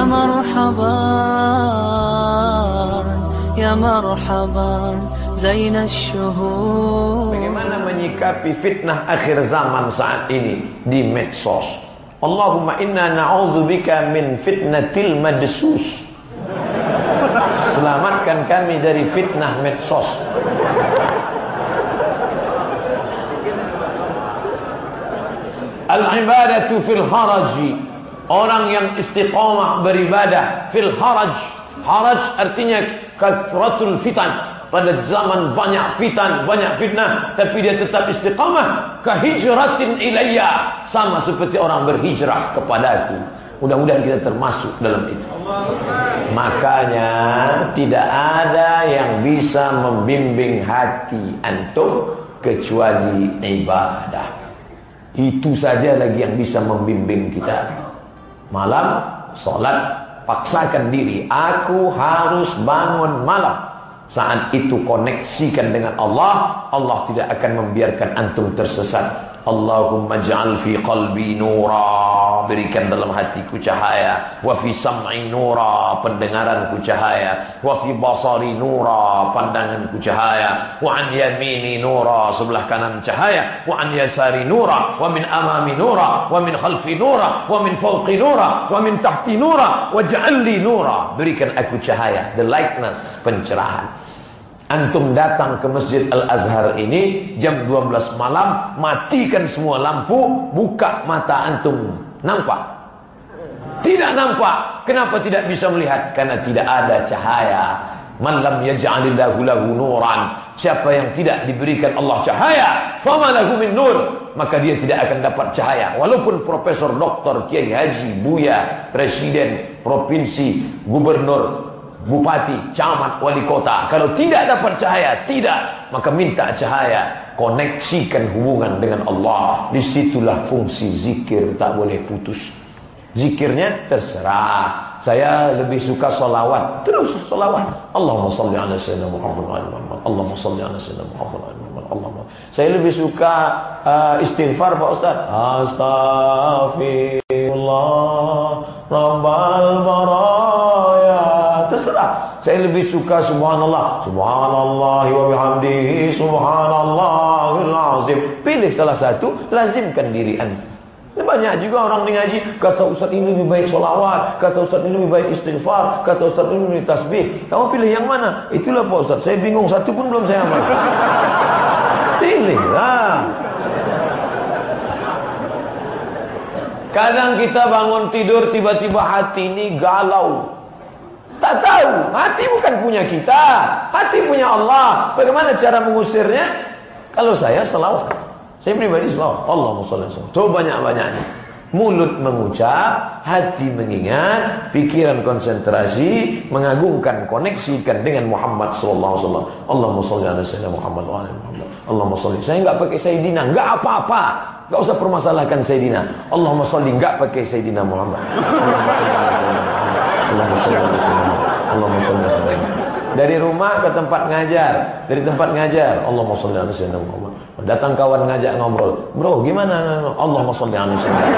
يا مرحبا يا مرحبا زين الشهور Bagaimana menyikapi fitnah akhir zaman saat ini di medsos? Allahumma inna na'udzubika min fitnatil madsus. Selamatkan kami dari fitnah medsos. Al-ibadatu fil haraji. Orang yang istiqamah beribadah fil haraj. Haraj artinya kasratul fitan. Pada zaman banyak fitan, banyak fitnah, tapi dia tetap istiqamah. Kahijratin ilayya, sama seperti orang berhijrah kepadaku. Mudah-mudahan kita termasuk dalam itu. Makanya tidak ada yang bisa membimbing hati antum kecuali ibadah. Itu saja lagi yang bisa membimbing kita. Malam, sholat, paksakan diri. Aku harus bangun malam. Saat itu koneksikan dengan Allah. Allah tidak akan membiarkan antum tersesat. Allahumma ja'al fi qalbi nura. Berikan dalam hatiku cahaya. Wa fi sam'i nura pendengaranku cahaya. Wa fi basari nura pandanganku cahaya. Wa an yamini nura sebelah kanan cahaya. Wa an yasari nura wa min amami nura wa min khalfi nura wa min fawqi nura wa min tahti nura. Waj'al li nura. Berikan aku cahaya the lightness pencerahan Antum datang ke Masjid Al-Azhar ini jam 12 malam, matikan semua lampu, buka mata antum. Nampak? Tidak nampak. Kenapa tidak bisa melihat? Karena tidak ada cahaya. Man lam yaj'alillahu lahu nuran. Siapa yang tidak diberikan Allah cahaya, fama lahu min nur, maka dia tidak akan dapat cahaya. Walaupun profesor, doktor, kiai haji, buya, presiden, provinsi, gubernur, bupati, camat, wali kota. Kalau tidak dapat cahaya, tidak, maka minta cahaya. Koneksikan hubungan dengan Allah. Di situlah fungsi zikir tak boleh putus. Zikirnya terserah. Saya lebih suka solawat. Terus solawat. Allahumma salli ala sayyidina Muhammad wa Muhammad. Allahumma salli ala sayyidina Muhammad wa Muhammad. Allahumma. Saya lebih suka uh, istighfar Pak Ustaz. Astaghfirullah Rabbal baraya. Terserah. Saya lebih suka subhanallah. Subhanallah wa bihamdihi subhanallahil azim. Pilih salah satu, lazimkan diri anda. Banyak juga orang yang ngaji Kata Ustaz ini lebih baik solawat Kata Ustaz ini lebih baik istighfar Kata Ustaz ini lebih tasbih Kamu pilih yang mana? Itulah Pak Ustaz Saya bingung satu pun belum saya amal Pilihlah Kadang kita bangun tidur Tiba-tiba hati ini galau Tak tahu Hati bukan punya kita Hati punya Allah Bagaimana cara mengusirnya? Kalau saya selawat saya pribadi Allahumma salli alaihi wasallam. banyak-banyaknya. Mulut mengucap, hati mengingat, pikiran konsentrasi, mengagungkan, koneksikan dengan Muhammad. Allahumma shalli ala sayyidina Muhammad. Allahumma shalli. Saya enggak pakai sayyidina, enggak apa-apa. Enggak usah permasalahkan sayyidina. Allahumma shalli enggak pakai sayyidina Muhammad. Ala sayyidina Muhammad. Allahumma shalli ala sayyidina Dari rumah ke tempat ngajar, dari tempat ngajar, Allahumma shalli ala Muhammad. Datang kawan ngajak ngobrol. Bro, gimana? Allah sholli wasallam.